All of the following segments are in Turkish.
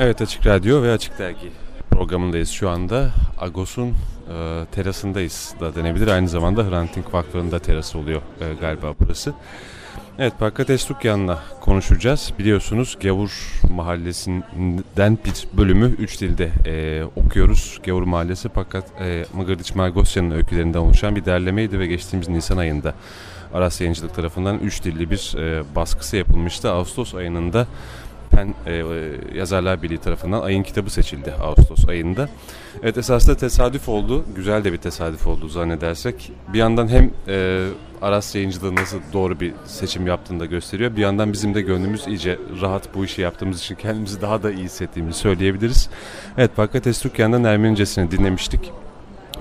Evet Açık Radyo ve Açık Dergi programındayız şu anda. Agos'un e, terasındayız da denebilir. Aynı zamanda Hrant Dink Vakfı'nın da terası oluyor e, galiba burası. Evet Pakat Estukyan'la konuşacağız. Biliyorsunuz Gavur Mahallesi'nden bir bölümü üç dilde e, okuyoruz. Gavur Mahallesi fakat e, Mıgırdiç Margosyan'ın öykülerinden oluşan bir derlemeydi ve geçtiğimiz Nisan ayında Aras Yayıncılık tarafından üç dilli bir e, baskısı yapılmıştı. Ağustos ayında Pen e, e, Yazarlar Birliği tarafından ayın kitabı seçildi Ağustos ayında. Evet esasında tesadüf oldu. Güzel de bir tesadüf oldu zannedersek. Bir yandan hem e, Aras yayıncılığı nasıl doğru bir seçim yaptığını da gösteriyor. Bir yandan bizim de gönlümüz iyice rahat bu işi yaptığımız için kendimizi daha da iyi hissettiğimizi söyleyebiliriz. Evet Fakat Estukyan'dan Ermenicesini dinlemiştik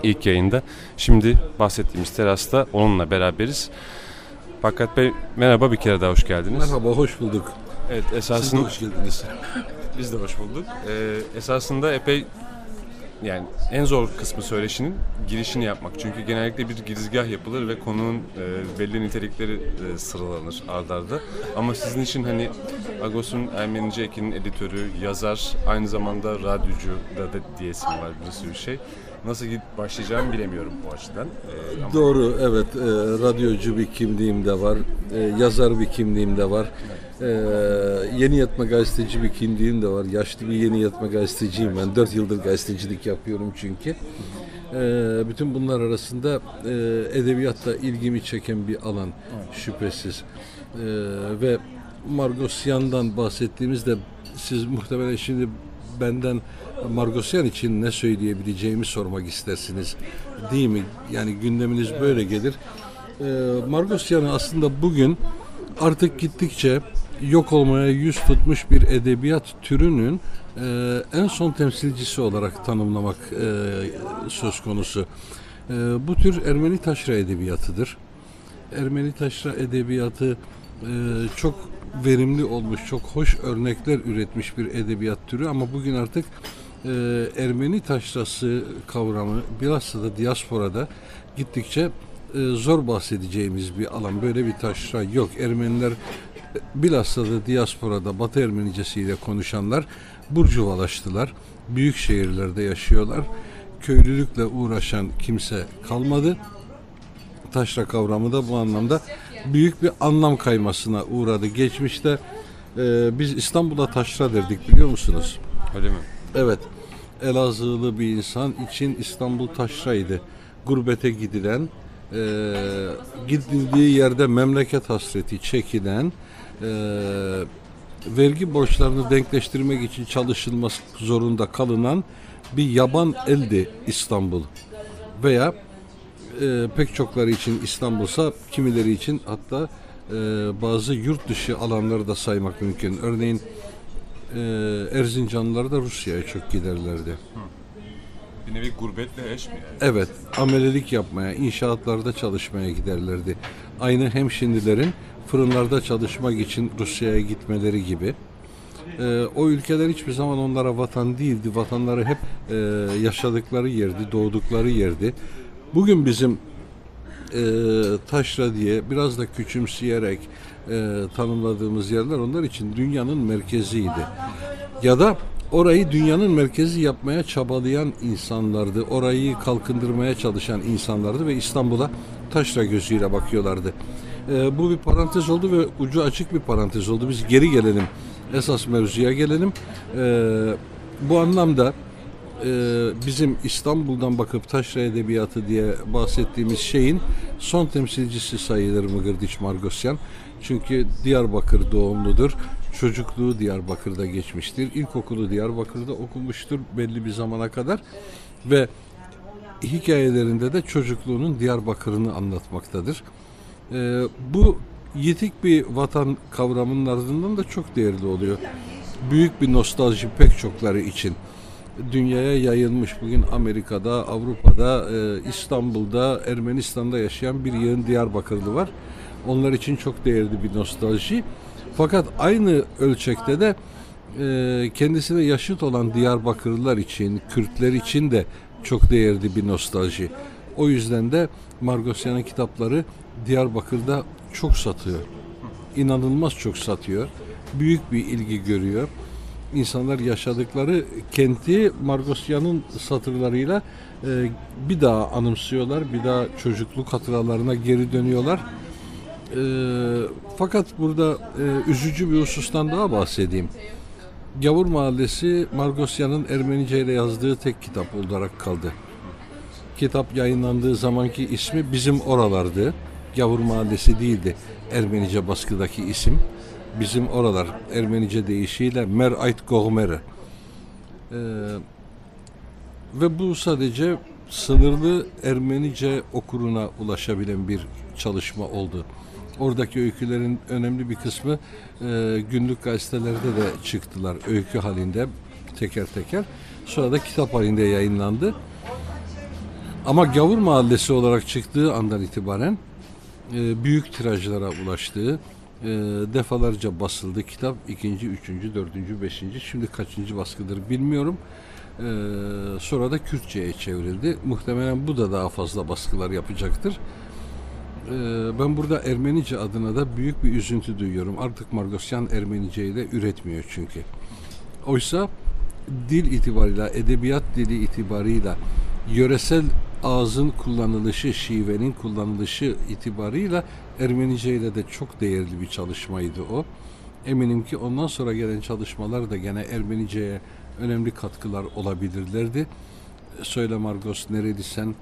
ilk yayında. Şimdi bahsettiğimiz terasta onunla beraberiz. Fakat Bey merhaba bir kere daha hoş geldiniz. Merhaba hoş bulduk. Evet Siz de esasında hoş geldiniz. biz de hoş bulduk. Ee, esasında epey yani en zor kısmı söyleşinin girişini yapmak. Çünkü genellikle bir girizgah yapılır ve konunun e, belli nitelikleri e, sıralanır ardarda. Ama sizin için hani Agos'un Ermenice ekinin editörü, yazar, aynı zamanda radyocu da, da diyesim var bir sürü şey. Nasıl başlayacağımı bilemiyorum bu açıdan. Ee, ama Doğru evet e, radyocu bir kimliğim de var. E, yazar bir kimliğim de var. E, yeni yatma gazeteci bir kimliğim de var. Yaşlı bir yeni yatma gazeteciyim ben. Dört yıldır gazetecilik yapıyorum çünkü. E, bütün bunlar arasında e, edebiyatta ilgimi çeken bir alan şüphesiz. E, ve Margosyan'dan bahsettiğimizde siz muhtemelen şimdi benden Margosyan için ne söyleyebileceğimi sormak istersiniz. Değil mi? Yani gündeminiz böyle gelir. Ee, Margosyan'ı aslında bugün artık gittikçe yok olmaya yüz tutmuş bir edebiyat türünün e, en son temsilcisi olarak tanımlamak e, söz konusu. E, bu tür Ermeni taşra edebiyatıdır. Ermeni taşra edebiyatı e, çok verimli olmuş, çok hoş örnekler üretmiş bir edebiyat türü ama bugün artık e, Ermeni taşrası kavramı bilhassa da diasporada gittikçe e, zor bahsedeceğimiz bir alan. Böyle bir taşra yok. Ermeniler e, bilhassa da diasporada Batı Ermenicesiyle konuşanlar burjuvalaştılar. Büyük şehirlerde yaşıyorlar. Köylülükle uğraşan kimse kalmadı taşra kavramı da bu anlamda büyük bir anlam kaymasına uğradı. Geçmişte e, biz İstanbul'a taşra derdik biliyor musunuz? öyle mi? Evet. Elazığlı bir insan için İstanbul taşraydı. Gurbete gidilen, e, gidildiği yerde memleket hasreti çekilen, e, vergi borçlarını denkleştirmek için çalışılması zorunda kalınan bir yaban eldi İstanbul. Veya e, pek çokları için İstanbul'sa kimileri için hatta e, bazı yurt dışı alanları da saymak mümkün. Örneğin e, Erzincanlılar da Rusya'ya çok giderlerdi. Bir nevi gurbetle eş mi yani? Evet, amelelik yapmaya, inşaatlarda çalışmaya giderlerdi. Aynı hemşindilerin fırınlarda çalışmak için Rusya'ya gitmeleri gibi. Ee, o ülkeler hiçbir zaman onlara vatan değildi. Vatanları hep e, yaşadıkları yerdi, doğdukları yerdi. Bugün bizim e, taşra diye biraz da küçümseyerek e, tanımladığımız yerler onlar için dünyanın merkeziydi. Ya da orayı dünyanın merkezi yapmaya çabalayan insanlardı. Orayı kalkındırmaya çalışan insanlardı ve İstanbul'a taşra gözüyle bakıyorlardı. E, bu bir parantez oldu ve ucu açık bir parantez oldu. Biz geri gelelim. Esas mevzuya gelelim. E, bu anlamda e, bizim İstanbul'dan bakıp taşra edebiyatı diye bahsettiğimiz şeyin son temsilcisi sayılır Mıgırdiç Margosyan. Çünkü Diyarbakır doğumludur. Çocukluğu Diyarbakır'da geçmiştir. İlkokulu Diyarbakır'da okumuştur belli bir zamana kadar ve hikayelerinde de çocukluğunun Diyarbakır'ını anlatmaktadır. E, bu yitik bir vatan kavramının ardından da çok değerli oluyor. Büyük bir nostalji pek çokları için dünyaya yayılmış. Bugün Amerika'da, Avrupa'da, e, İstanbul'da, Ermenistan'da yaşayan bir yığın Diyarbakırlı var. Onlar için çok değerli bir nostalji. Fakat aynı ölçekte de e, kendisine yaşıt olan Diyarbakırlılar için, Kürtler için de çok değerli bir nostalji. O yüzden de Margosyan'ın kitapları Diyarbakır'da çok satıyor. İnanılmaz çok satıyor. Büyük bir ilgi görüyor. insanlar yaşadıkları kenti Margosyan'ın satırlarıyla e, bir daha anımsıyorlar. Bir daha çocukluk hatıralarına geri dönüyorlar. E, fakat burada e, üzücü bir husustan daha bahsedeyim. Gavur Mahallesi Margosyan'ın Ermenice ile yazdığı tek kitap olarak kaldı. Kitap yayınlandığı zamanki ismi bizim oralardı. Gavur Mahallesi değildi Ermenice baskıdaki isim. Bizim oralar Ermenice deyişiyle Mer Ait Gogmere. Ee, ve bu sadece sınırlı Ermenice okuruna ulaşabilen bir çalışma oldu. Oradaki öykülerin önemli bir kısmı e, günlük gazetelerde de çıktılar öykü halinde teker teker. Sonra da kitap halinde yayınlandı. Ama Gavur Mahallesi olarak çıktığı andan itibaren e, büyük tirajlara ulaştığı, e, defalarca basıldı kitap. ikinci, üçüncü, dördüncü, beşinci, şimdi kaçıncı baskıdır bilmiyorum. E, sonra da Kürtçe'ye çevrildi. Muhtemelen bu da daha fazla baskılar yapacaktır. E, ben burada Ermenice adına da büyük bir üzüntü duyuyorum. Artık Margosyan Ermenice'yi de üretmiyor çünkü. Oysa dil itibarıyla, edebiyat dili itibarıyla, yöresel ağzın kullanılışı, şivenin kullanılışı itibarıyla Ermenice ile de çok değerli bir çalışmaydı o. Eminim ki ondan sonra gelen çalışmalar da gene Ermenice'ye önemli katkılar olabilirlerdi. Söyle Margos nerelisin?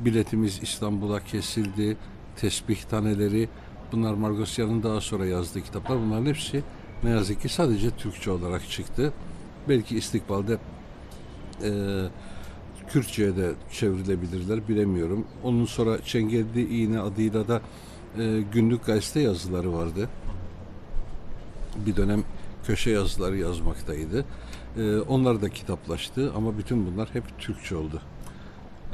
Biletimiz İstanbul'a kesildi. Tesbih taneleri. Bunlar Margosyan'ın daha sonra yazdığı kitaplar. Bunların hepsi ne yazık ki sadece Türkçe olarak çıktı. Belki istikbalde eee Kürtçe'ye de çevrilebilirler bilemiyorum. Onun sonra Çengelli İğne adıyla da e, günlük gazete yazıları vardı. Bir dönem köşe yazıları yazmaktaydı. E, onlar da kitaplaştı ama bütün bunlar hep Türkçe oldu.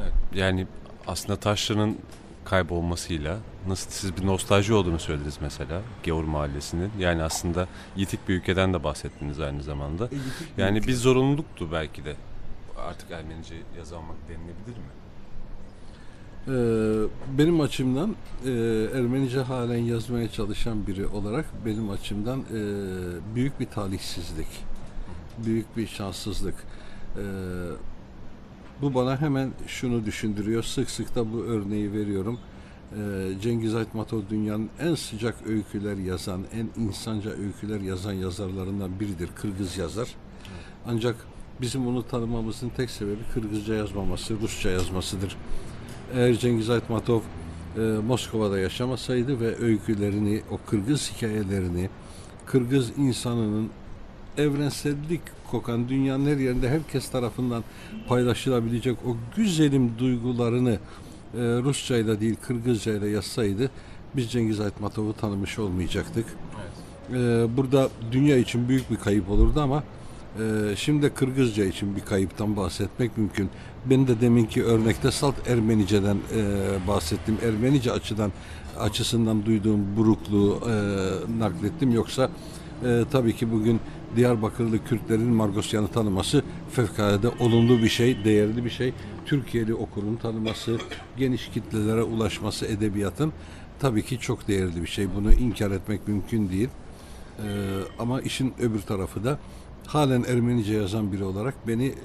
Evet, yani aslında taşların kaybolmasıyla nasıl siz bir nostalji olduğunu söylediniz mesela Gavur Mahallesi'nin. Yani aslında yitik bir ülkeden de bahsettiniz aynı zamanda. Yani bir zorunluluktu belki de artık Ermenice yazamamak denilebilir mi? Ee, benim açımdan e, Ermenice halen yazmaya çalışan biri olarak benim açımdan e, büyük bir talihsizlik, büyük bir şanssızlık. E, bu bana hemen şunu düşündürüyor. Sık sık da bu örneği veriyorum. E, Cengiz Aytmatov dünyanın en sıcak öyküler yazan, en insanca öyküler yazan yazarlarından biridir. Kırgız yazar. Ancak bizim onu tanımamızın tek sebebi Kırgızca yazmaması, Rusça yazmasıdır. Eğer Cengiz Aytmatov e, Moskova'da yaşamasaydı ve öykülerini, o Kırgız hikayelerini, Kırgız insanının evrensellik kokan dünyanın her yerinde herkes tarafından paylaşılabilecek o güzelim duygularını e, Rusça ile değil Kırgızca ile yazsaydı biz Cengiz Aytmatov'u tanımış olmayacaktık. E, burada dünya için büyük bir kayıp olurdu ama ee, şimdi de Kırgızca için bir kayıptan bahsetmek mümkün. Ben de deminki örnekte salt Ermenice'den e, bahsettim. Ermenice açıdan açısından duyduğum burukluğu e, naklettim. Yoksa e, tabii ki bugün Diyarbakırlı Kürtlerin Margosyan'ı tanıması fevkalade olumlu bir şey, değerli bir şey. Türkiye'li okurun tanıması, geniş kitlelere ulaşması edebiyatın tabii ki çok değerli bir şey. Bunu inkar etmek mümkün değil. Ee, ama işin öbür tarafı da halen Ermenice yazan biri olarak beni e,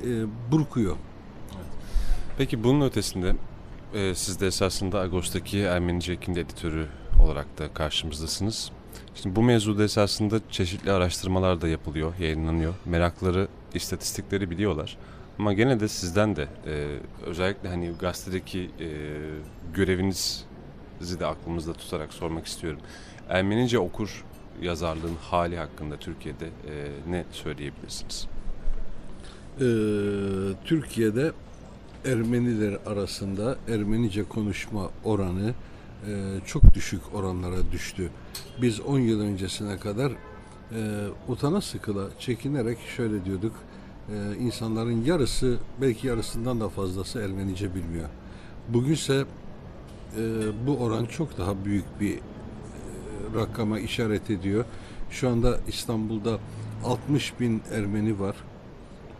burkuyor. Peki bunun ötesinde e, siz de esasında Ağustos'taki Ermenice Ekim'de editörü olarak da karşımızdasınız. Şimdi bu mevzuda esasında çeşitli araştırmalar da yapılıyor, yayınlanıyor. Merakları, istatistikleri biliyorlar. Ama gene de sizden de e, özellikle hani gazetedeki e, görevinizi de aklımızda tutarak sormak istiyorum. Ermenice okur yazarlığın hali hakkında Türkiye'de e, ne söyleyebilirsiniz? Ee, Türkiye'de Ermeniler arasında Ermenice konuşma oranı e, çok düşük oranlara düştü. Biz 10 yıl öncesine kadar e, utana sıkıla çekinerek şöyle diyorduk. E, insanların yarısı belki yarısından da fazlası Ermenice bilmiyor. Bugünse e, bu oran çok daha büyük bir rakama işaret ediyor. Şu anda İstanbul'da 60 bin Ermeni var.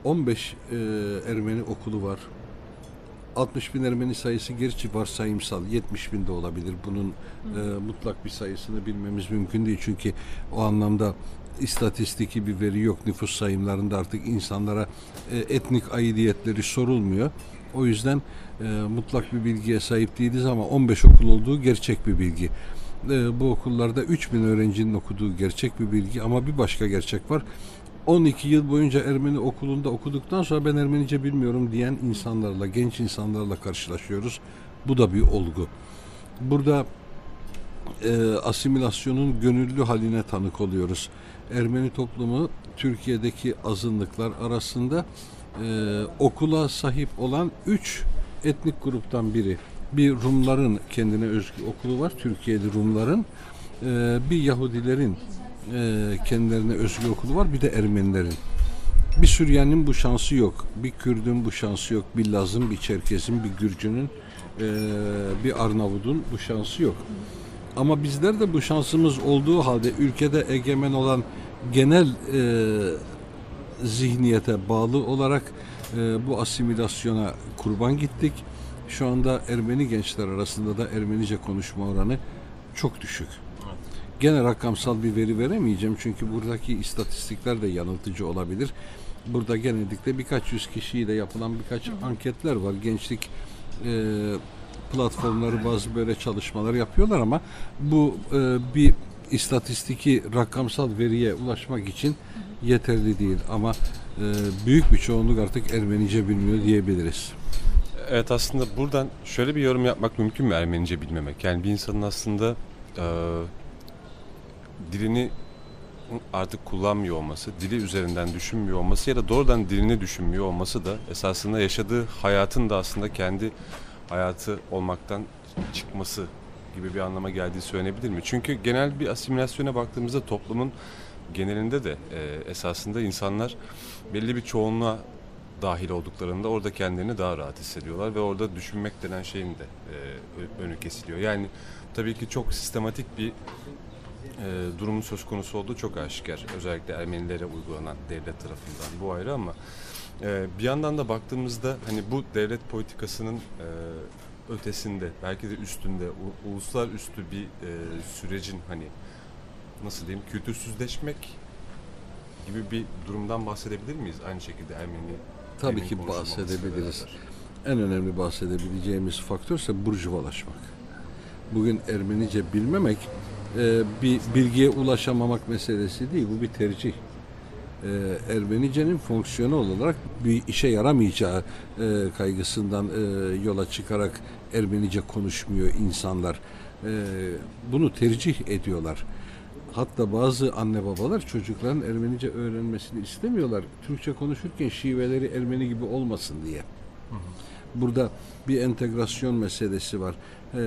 15 e, Ermeni okulu var. 60 bin Ermeni sayısı gerçi varsayımsal 70 bin de olabilir. Bunun e, mutlak bir sayısını bilmemiz mümkün değil. Çünkü o anlamda istatistiki bir veri yok. Nüfus sayımlarında artık insanlara e, etnik aidiyetleri sorulmuyor. O yüzden e, mutlak bir bilgiye sahip değiliz ama 15 okul olduğu gerçek bir bilgi. E, bu okullarda 3000 öğrencinin okuduğu gerçek bir bilgi ama bir başka gerçek var. 12 yıl boyunca Ermeni okulunda okuduktan sonra ben Ermenice bilmiyorum diyen insanlarla, genç insanlarla karşılaşıyoruz. Bu da bir olgu. Burada e, asimilasyonun gönüllü haline tanık oluyoruz. Ermeni toplumu Türkiye'deki azınlıklar arasında e, okula sahip olan üç etnik gruptan biri. Bir Rumların kendine özgü okulu var, Türkiye'de Rumların. E, bir Yahudilerin kendilerine özgü okulu var, bir de Ermenilerin. Bir Süryani'nin bu şansı yok, bir Kürdün bu şansı yok, bir Laz'ın, bir Çerkez'in, bir Gürcü'nün, e, bir Arnavut'un bu şansı yok. Ama bizler de bu şansımız olduğu halde ülkede egemen olan genel e, zihniyete bağlı olarak e, bu asimilasyona kurban gittik. Şu anda Ermeni gençler arasında da Ermenice konuşma oranı çok düşük. Gene rakamsal bir veri veremeyeceğim çünkü buradaki istatistikler de yanıltıcı olabilir. Burada genellikle birkaç yüz kişiyle yapılan birkaç anketler var. Gençlik e, platformları bazı böyle çalışmalar yapıyorlar ama bu e, bir istatistiki rakamsal veriye ulaşmak için yeterli değil ama e, büyük bir çoğunluk artık Ermenice bilmiyor diyebiliriz. Evet aslında buradan şöyle bir yorum yapmak mümkün mü Ermenice bilmemek? Yani bir insanın aslında e, dilini artık kullanmıyor olması, dili üzerinden düşünmüyor olması ya da doğrudan dilini düşünmüyor olması da esasında yaşadığı hayatın da aslında kendi hayatı olmaktan çıkması gibi bir anlama geldiği söylenebilir mi? Çünkü genel bir asimilasyona baktığımızda toplumun genelinde de e, esasında insanlar belli bir çoğunluğa dahil olduklarında orada kendilerini daha rahat hissediyorlar ve orada düşünmek denen şeyin de e, önü kesiliyor. Yani tabii ki çok sistematik bir e, durumun söz konusu olduğu çok aşikar. Özellikle Ermenilere uygulanan devlet tarafından bu ayrı ama e, bir yandan da baktığımızda hani bu devlet politikasının e, ötesinde belki de üstünde u, uluslararası bir e, sürecin hani nasıl diyeyim kültürsüzleşmek gibi bir durumdan bahsedebilir miyiz? Aynı şekilde Ermeni Tabii Ermeni ki bahsedebiliriz. En önemli bahsedebileceğimiz faktör ise burjuvalaşmak. Bugün Ermenice bilmemek e, bir bilgiye ulaşamamak meselesi değil, bu bir tercih. E, Ermenicenin fonksiyonel olarak bir işe yaramayacağı e, kaygısından e, yola çıkarak Ermenice konuşmuyor insanlar. E, bunu tercih ediyorlar. Hatta bazı anne babalar çocukların Ermenice öğrenmesini istemiyorlar. Türkçe konuşurken şiveleri Ermeni gibi olmasın diye. Burada bir entegrasyon meselesi var. Ee,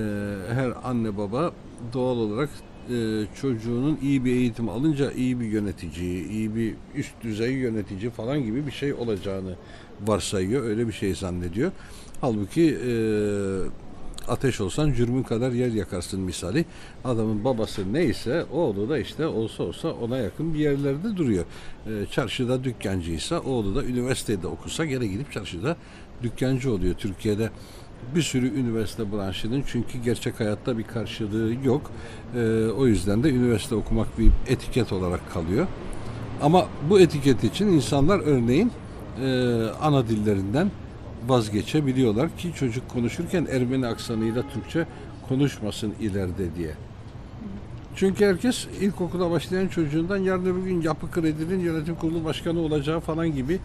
her anne baba doğal olarak e, çocuğunun iyi bir eğitim alınca iyi bir yönetici, iyi bir üst düzey yönetici falan gibi bir şey olacağını varsayıyor. Öyle bir şey zannediyor. Halbuki e, ateş olsan cürmün kadar yer yakarsın misali. Adamın babası neyse oğlu da işte olsa olsa ona yakın bir yerlerde duruyor. E, çarşıda dükkancıysa oğlu da üniversitede okusa gene gidip çarşıda dükkancı oluyor. Türkiye'de bir sürü üniversite branşının çünkü gerçek hayatta bir karşılığı yok. E, o yüzden de üniversite okumak bir etiket olarak kalıyor. Ama bu etiket için insanlar örneğin e, ana dillerinden vazgeçebiliyorlar ki çocuk konuşurken Ermeni aksanıyla Türkçe konuşmasın ileride diye. Çünkü herkes ilkokula başlayan çocuğundan yarın öbür gün yapı kredinin yönetim kurulu başkanı olacağı falan gibi e,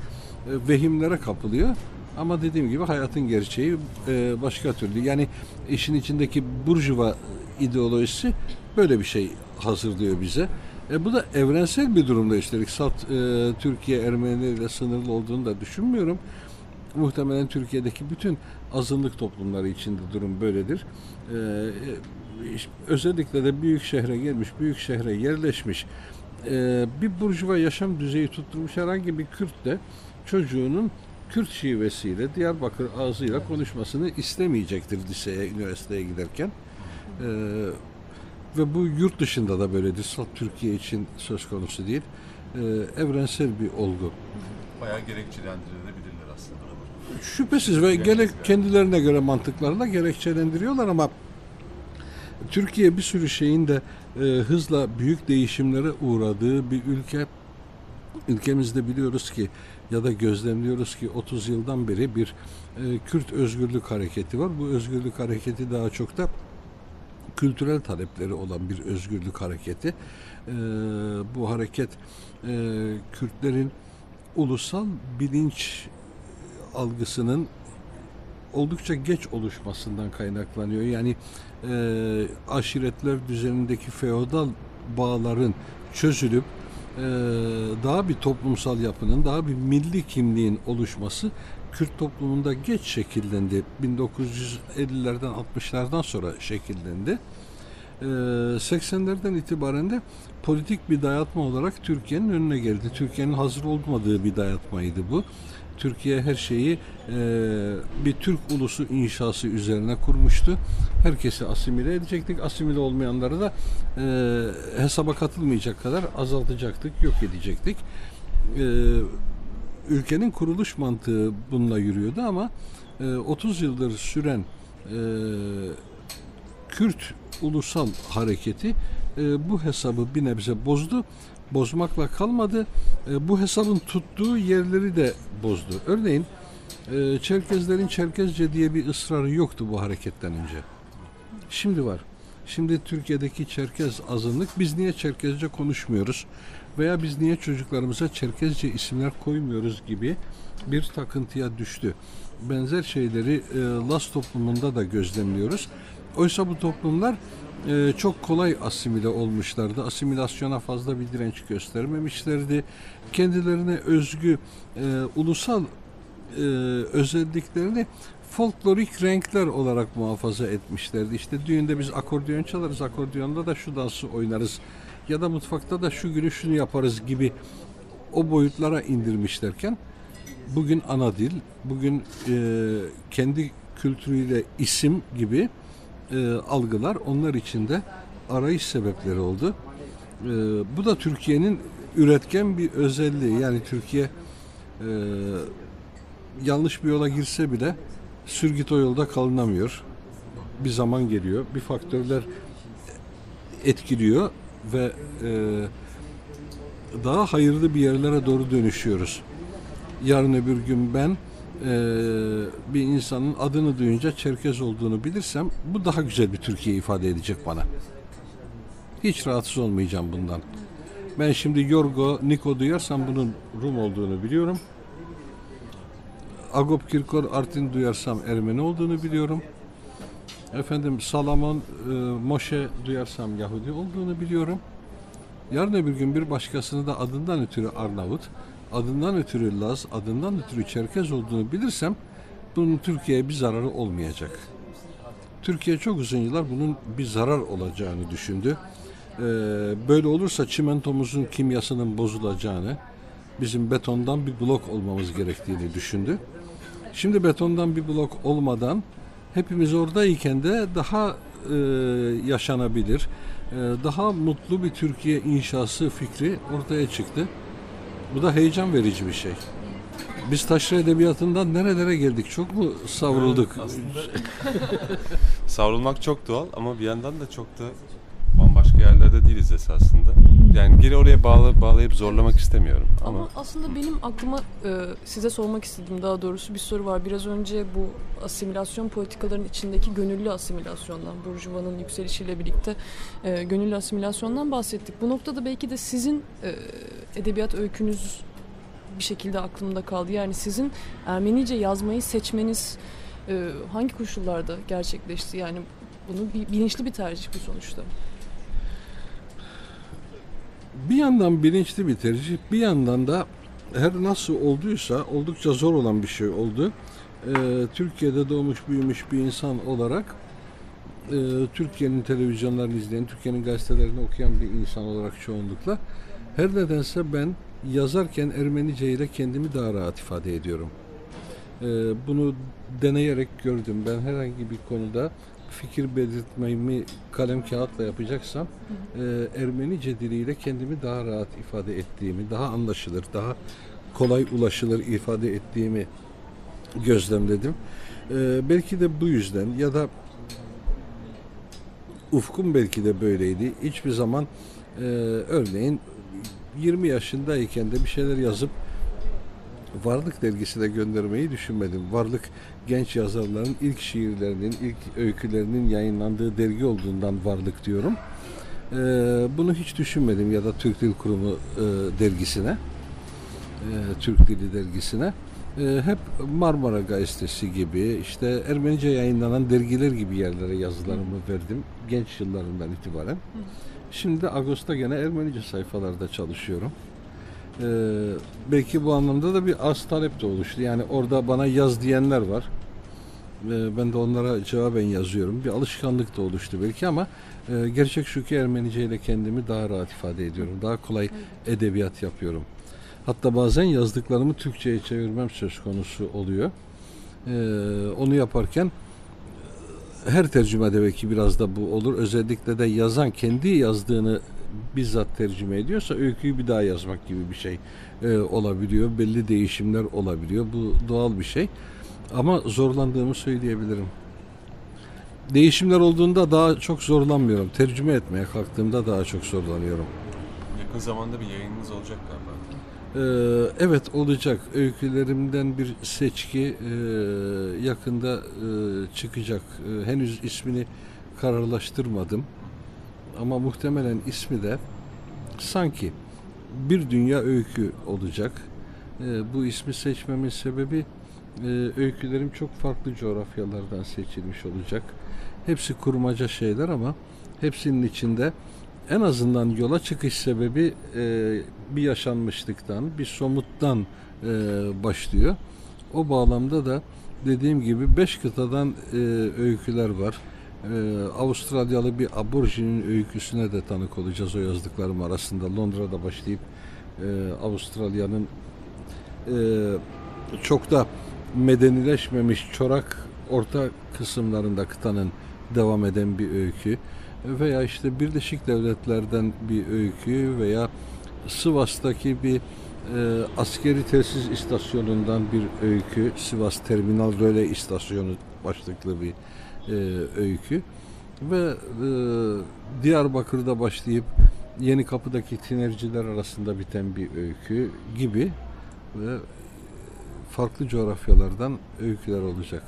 vehimlere kapılıyor. Ama dediğim gibi hayatın gerçeği e, başka türlü. Yani işin içindeki burjuva ideolojisi böyle bir şey hazırlıyor bize. E, bu da evrensel bir durumda üstelik. Salt e, Türkiye Ermeni ile sınırlı olduğunu da düşünmüyorum. Muhtemelen Türkiye'deki bütün azınlık toplumları içinde durum böyledir. E, e, özellikle de büyük şehre gelmiş, büyük şehre yerleşmiş e, bir burjuva yaşam düzeyi tutturmuş herhangi bir Kürt de çocuğunun Kürt şivesiyle Diyarbakır ağzıyla konuşmasını istemeyecektir liseye, üniversiteye giderken. E, ve bu yurt dışında da böyledir. Salt Türkiye için söz konusu değil. E, evrensel bir olgu. Bayağı gerekçelendirilebilirler aslında. Şüphesiz ve gerek kendilerine göre mantıklarla gerekçelendiriyorlar ama Türkiye bir sürü şeyin de e, hızla büyük değişimlere uğradığı bir ülke. Ülkemizde biliyoruz ki ya da gözlemliyoruz ki 30 yıldan beri bir e, Kürt özgürlük hareketi var. Bu özgürlük hareketi daha çok da kültürel talepleri olan bir özgürlük hareketi. E, bu hareket e, Kürtlerin ulusal bilinç algısının oldukça geç oluşmasından kaynaklanıyor. Yani e, aşiretler düzenindeki feodal bağların çözülüp daha bir toplumsal yapının, daha bir milli kimliğin oluşması Kürt toplumunda geç şekillendi. 1950'lerden 60'lardan sonra şekillendi. E, 80'lerden itibaren de politik bir dayatma olarak Türkiye'nin önüne geldi. Türkiye'nin hazır olmadığı bir dayatmaydı bu. Türkiye her şeyi e, bir Türk ulusu inşası üzerine kurmuştu. Herkesi asimile edecektik. Asimile olmayanları da e, hesaba katılmayacak kadar azaltacaktık, yok edecektik. E, ülkenin kuruluş mantığı bununla yürüyordu ama e, 30 yıldır süren e, Kürt ulusal hareketi e, bu hesabı bir nebze bozdu. Bozmakla kalmadı. E, bu hesabın tuttuğu yerleri de bozdu. Örneğin e, Çerkezlerin Çerkezce diye bir ısrarı yoktu bu hareketten önce. Şimdi var. Şimdi Türkiye'deki Çerkez azınlık biz niye Çerkezce konuşmuyoruz veya biz niye çocuklarımıza Çerkezce isimler koymuyoruz gibi bir takıntıya düştü. Benzer şeyleri e, Las toplumunda da gözlemliyoruz. Oysa bu toplumlar e, çok kolay asimile olmuşlardı. Asimilasyona fazla bir direnç göstermemişlerdi. Kendilerine özgü e, ulusal e, özelliklerini folklorik renkler olarak muhafaza etmişlerdi. İşte düğünde biz akordeon çalarız, akordiyonda da şu dansı oynarız ya da mutfakta da şu günü şunu yaparız gibi o boyutlara indirmişlerken bugün ana dil, bugün e, kendi kültürüyle isim gibi e, algılar onlar için de arayış sebepleri oldu. E, bu da Türkiye'nin üretken bir özelliği. Yani Türkiye e, yanlış bir yola girse bile sürgüt o yolda kalınamıyor. Bir zaman geliyor. Bir faktörler etkiliyor ve e, daha hayırlı bir yerlere doğru dönüşüyoruz. Yarın öbür gün ben e, bir insanın adını duyunca Çerkez olduğunu bilirsem bu daha güzel bir Türkiye ifade edecek bana. Hiç rahatsız olmayacağım bundan. Ben şimdi Yorgo, Niko duyarsam bunun Rum olduğunu biliyorum. Agop Kirkor Artin duyarsam Ermeni olduğunu biliyorum. Efendim Salamon, e, Moşe duyarsam Yahudi olduğunu biliyorum. Yarın öbür gün bir başkasını da adından ötürü Arnavut, adından ötürü Laz, adından ötürü Çerkez olduğunu bilirsem bunun Türkiye'ye bir zararı olmayacak. Türkiye çok uzun yıllar bunun bir zarar olacağını düşündü. Ee, böyle olursa çimentomuzun kimyasının bozulacağını, bizim betondan bir blok olmamız gerektiğini düşündü. Şimdi betondan bir blok olmadan hepimiz oradayken de daha e, yaşanabilir, e, daha mutlu bir Türkiye inşası fikri ortaya çıktı. Bu da heyecan verici bir şey. Biz taşra edebiyatından nerelere geldik? Çok mu savrulduk? Aslında savrulmak çok doğal ama bir yandan da çok da bambaşka yerlerde değiliz esasında. Yani geri oraya bağla, bağlayıp zorlamak istemiyorum. Ama, Ama aslında benim aklıma e, size sormak istediğim daha doğrusu bir soru var. Biraz önce bu asimilasyon politikalarının içindeki gönüllü asimilasyondan, Burjuva'nın yükselişiyle birlikte e, gönüllü asimilasyondan bahsettik. Bu noktada belki de sizin e, edebiyat öykünüz bir şekilde aklımda kaldı. Yani sizin Ermenice yazmayı seçmeniz e, hangi koşullarda gerçekleşti? Yani bunu bir, bilinçli bir tercih bu sonuçta. Bir yandan bilinçli bir tercih, bir yandan da her nasıl olduysa oldukça zor olan bir şey oldu. Ee, Türkiye'de doğmuş büyümüş bir insan olarak e, Türkiye'nin televizyonlarını izleyen, Türkiye'nin gazetelerini okuyan bir insan olarak çoğunlukla her nedense ben yazarken Ermenice ile kendimi daha rahat ifade ediyorum. Ee, bunu deneyerek gördüm. Ben herhangi bir konuda fikir belirtmemi kalem kağıtla yapacaksam e, Ermenice diliyle kendimi daha rahat ifade ettiğimi, daha anlaşılır, daha kolay ulaşılır ifade ettiğimi gözlemledim. E, belki de bu yüzden ya da ufkum belki de böyleydi. Hiçbir zaman e, örneğin 20 yaşındayken de bir şeyler yazıp Varlık dergisine göndermeyi düşünmedim. Varlık genç yazarların ilk şiirlerinin, ilk öykülerinin yayınlandığı dergi olduğundan Varlık diyorum. Ee, bunu hiç düşünmedim ya da Türk Dil Kurumu e, dergisine, e, Türk Dili dergisine. E, hep Marmara Gazetesi gibi, işte Ermenice yayınlanan dergiler gibi yerlere yazılarımı verdim genç yıllarından itibaren. Şimdi Ağustos'ta gene Ermenice sayfalarda çalışıyorum. Ee, belki bu anlamda da bir az talep de oluştu. Yani orada bana yaz diyenler var. Ee, ben de onlara cevaben yazıyorum. Bir alışkanlık da oluştu belki ama e, gerçek şu ki Ermenice ile kendimi daha rahat ifade ediyorum. Daha kolay edebiyat yapıyorum. Hatta bazen yazdıklarımı Türkçe'ye çevirmem söz konusu oluyor. Ee, onu yaparken her tercümede belki biraz da bu olur. Özellikle de yazan kendi yazdığını bizzat tercüme ediyorsa öyküyü bir daha yazmak gibi bir şey e, olabiliyor. Belli değişimler olabiliyor. Bu doğal bir şey. Ama zorlandığımı söyleyebilirim. Değişimler olduğunda daha çok zorlanmıyorum. Tercüme etmeye kalktığımda daha çok zorlanıyorum. Yakın zamanda bir yayınınız olacak galiba. Ee, evet olacak. Öykülerimden bir seçki e, yakında e, çıkacak. E, henüz ismini kararlaştırmadım. Ama muhtemelen ismi de sanki bir dünya öykü olacak. E, bu ismi seçmemin sebebi e, öykülerim çok farklı coğrafyalardan seçilmiş olacak. Hepsi kurmaca şeyler ama hepsinin içinde en azından yola çıkış sebebi e, bir yaşanmışlıktan, bir somuttan e, başlıyor. O bağlamda da dediğim gibi beş kıtadan e, öyküler var. E, Avustralyalı bir aborjinin öyküsüne de tanık olacağız o yazdıklarım arasında. Londra'da başlayıp e, Avustralya'nın e, çok da medenileşmemiş çorak orta kısımlarında kıtanın devam eden bir öykü veya işte Birleşik Devletler'den bir öykü veya Sivas'taki bir e, askeri tesis istasyonundan bir öykü, Sivas Terminal Röle İstasyonu başlıklı bir e, öykü ve e, Diyarbakır'da başlayıp Yeni Kapı'daki tinerciler arasında biten bir öykü gibi ve farklı coğrafyalardan öyküler olacak.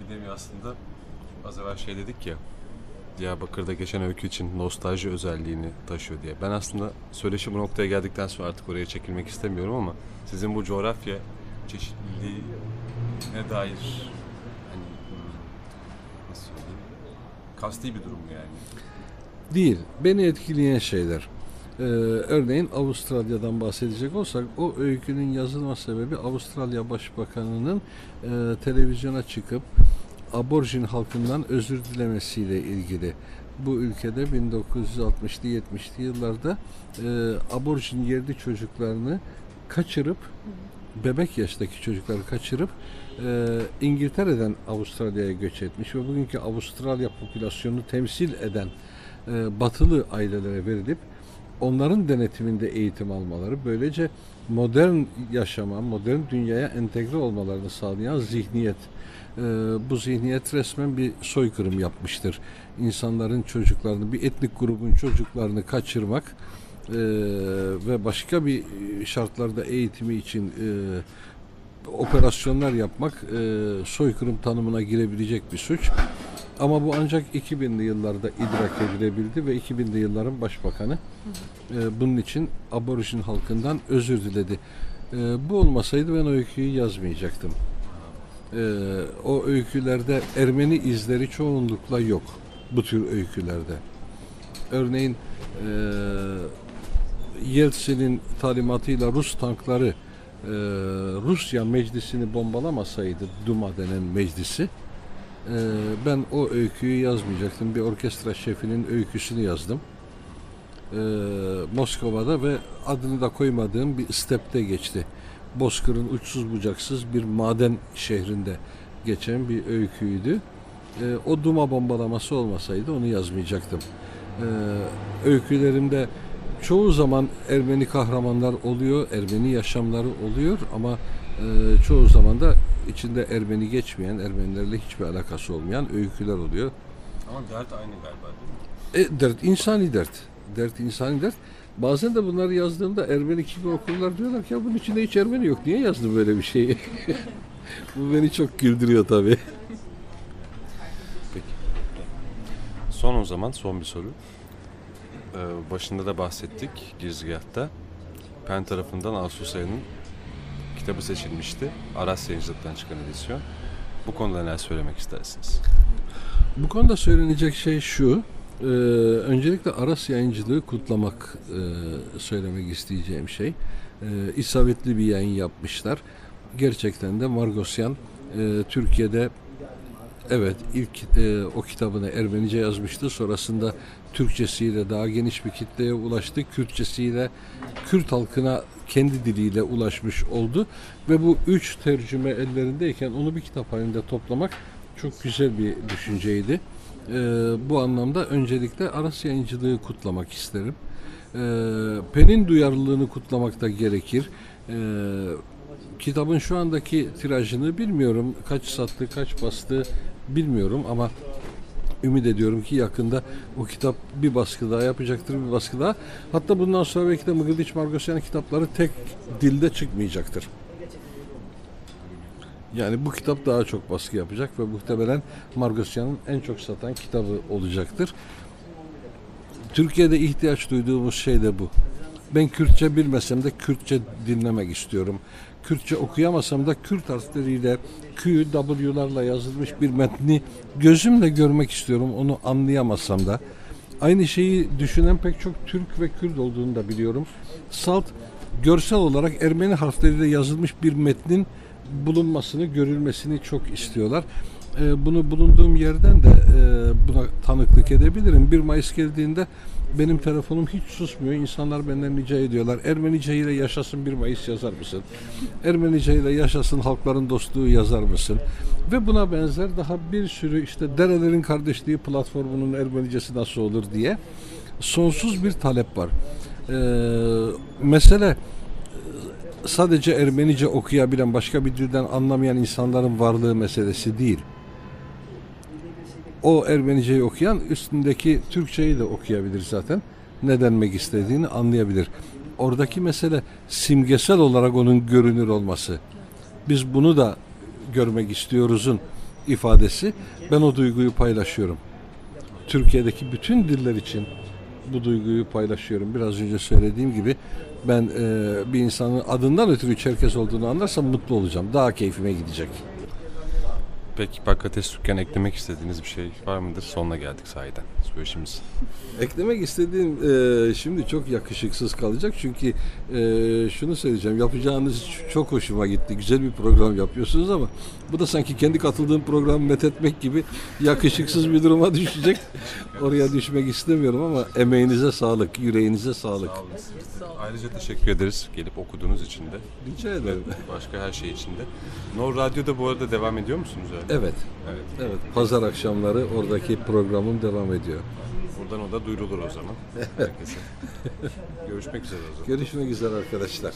Bir de aslında az evvel şey dedik ya Diyarbakır'da geçen öykü için nostalji özelliğini taşıyor diye. Ben aslında söyleşi bu noktaya geldikten sonra artık oraya çekilmek istemiyorum ama sizin bu coğrafya çeşitliliğine dair hani hmm, nasıl söyleyeyim kasti bir durum yani? Değil. Beni etkileyen şeyler. Ee, örneğin Avustralya'dan bahsedecek olsak o öykünün yazılma sebebi Avustralya Başbakanı'nın e, televizyona çıkıp aborjin halkından özür dilemesiyle ilgili. Bu ülkede 1960'lı 70'li yıllarda e, aborjin yerli çocuklarını kaçırıp bebek yaştaki çocukları kaçırıp e, İngiltere'den Avustralya'ya göç etmiş ve bugünkü Avustralya popülasyonunu temsil eden e, batılı ailelere verilip onların denetiminde eğitim almaları böylece modern yaşama, modern dünyaya entegre olmalarını sağlayan zihniyet. E, bu zihniyet resmen bir soykırım yapmıştır. İnsanların çocuklarını, bir etnik grubun çocuklarını kaçırmak e, ve başka bir şartlarda eğitimi için e, operasyonlar yapmak e, soykırım tanımına girebilecek bir suç. Ama bu ancak 2000'li yıllarda idrak edilebildi ve 2000'li yılların başbakanı e, bunun için aborjin halkından özür diledi. E, bu olmasaydı ben o öyküyü yazmayacaktım. E, o öykülerde Ermeni izleri çoğunlukla yok bu tür öykülerde. Örneğin e, Yeltsin'in talimatıyla Rus tankları e, Rusya meclisini bombalamasaydı Duma denen meclisi e, ben o öyküyü yazmayacaktım. Bir orkestra şefinin öyküsünü yazdım. E, Moskova'da ve adını da koymadığım bir stepte geçti. Bozkır'ın uçsuz bucaksız bir maden şehrinde geçen bir öyküydü. E, o Duma bombalaması olmasaydı onu yazmayacaktım. E, öykülerimde çoğu zaman Ermeni kahramanlar oluyor, Ermeni yaşamları oluyor ama e, çoğu zaman da içinde Ermeni geçmeyen, Ermenilerle hiçbir alakası olmayan öyküler oluyor. Ama dert aynı galiba değil mi? E, dert insani dert. Dert insani dert. Bazen de bunları yazdığımda Ermeni gibi okurlar diyorlar ki ya bunun içinde hiç Ermeni yok. Niye yazdın böyle bir şeyi? Bu beni çok güldürüyor tabii. Son o zaman son bir soru. Ee, başında da bahsettik girizgahta. Pen tarafından Ağustos ayının kitabı seçilmişti. Aras Yayıncılık'tan çıkan edisyon. Bu konuda neler söylemek istersiniz? Bu konuda söylenecek şey şu. e, öncelikle Aras yayıncılığı kutlamak e, söylemek isteyeceğim şey. E, isabetli bir yayın yapmışlar. Gerçekten de Margosyan e, Türkiye'de evet ilk e, o kitabını Ermenice yazmıştı. Sonrasında Türkçesiyle daha geniş bir kitleye ulaştı. Kürtçesiyle Kürt halkına kendi diliyle ulaşmış oldu. Ve bu üç tercüme ellerindeyken onu bir kitap halinde toplamak çok güzel bir düşünceydi. Ee, bu anlamda öncelikle Aras yayıncılığı kutlamak isterim. Ee, Pen'in duyarlılığını kutlamak da gerekir. Ee, kitabın şu andaki tirajını bilmiyorum. Kaç sattı, kaç bastı bilmiyorum ama ümit ediyorum ki yakında o kitap bir baskı daha yapacaktır, bir baskı daha. Hatta bundan sonra belki de Mıgıldiç Margosyan kitapları tek dilde çıkmayacaktır. Yani bu kitap daha çok baskı yapacak ve muhtemelen Margosyan'ın en çok satan kitabı olacaktır. Türkiye'de ihtiyaç duyduğumuz şey de bu. Ben Kürtçe bilmesem de Kürtçe dinlemek istiyorum. Kürtçe okuyamasam da Kürt harfleriyle Q, W'larla yazılmış bir metni gözümle görmek istiyorum. Onu anlayamasam da. Aynı şeyi düşünen pek çok Türk ve Kürt olduğunu da biliyorum. Salt görsel olarak Ermeni harfleriyle yazılmış bir metnin bulunmasını, görülmesini çok istiyorlar. Ee, bunu bulunduğum yerden de e, buna tanıklık edebilirim. 1 Mayıs geldiğinde benim telefonum hiç susmuyor. İnsanlar benden rica ediyorlar. Ermenice ile yaşasın 1 Mayıs yazar mısın? Ermenice ile yaşasın halkların dostluğu yazar mısın? Ve buna benzer daha bir sürü işte Derelerin Kardeşliği platformunun Ermenicesi nasıl olur diye sonsuz bir talep var. Ee, mesele sadece Ermenice okuyabilen, başka bir dilden anlamayan insanların varlığı meselesi değil. O Ermeniceyi okuyan üstündeki Türkçeyi de okuyabilir zaten. Ne denmek istediğini anlayabilir. Oradaki mesele simgesel olarak onun görünür olması. Biz bunu da görmek istiyoruzun ifadesi. Ben o duyguyu paylaşıyorum. Türkiye'deki bütün diller için bu duyguyu paylaşıyorum. Biraz önce söylediğim gibi ben e, bir insanın adından ötürü Çerkes olduğunu anlarsam mutlu olacağım. Daha keyfime gidecek. Peki Pakates Türk'ken eklemek istediğiniz bir şey var mıdır? Sonuna geldik sahiden söyleşimiz. Eklemek istediğim e, şimdi çok yakışıksız kalacak çünkü e, şunu söyleyeceğim yapacağınız çok hoşuma gitti güzel bir program yapıyorsunuz ama bu da sanki kendi katıldığım programı methetmek gibi yakışıksız bir duruma düşecek oraya düşmek istemiyorum ama emeğinize sağlık yüreğinize sağlık Ayrıca teşekkür ederiz gelip okuduğunuz için de. rica ederim Başka her şey için de. No Radyo'da bu arada devam ediyor musunuz öyle? Evet Evet. evet pazar akşamları oradaki programım devam ediyor Buradan o da duyurulur o zaman. Herkese. Görüşmek üzere o zaman. görüşmek üzere arkadaşlar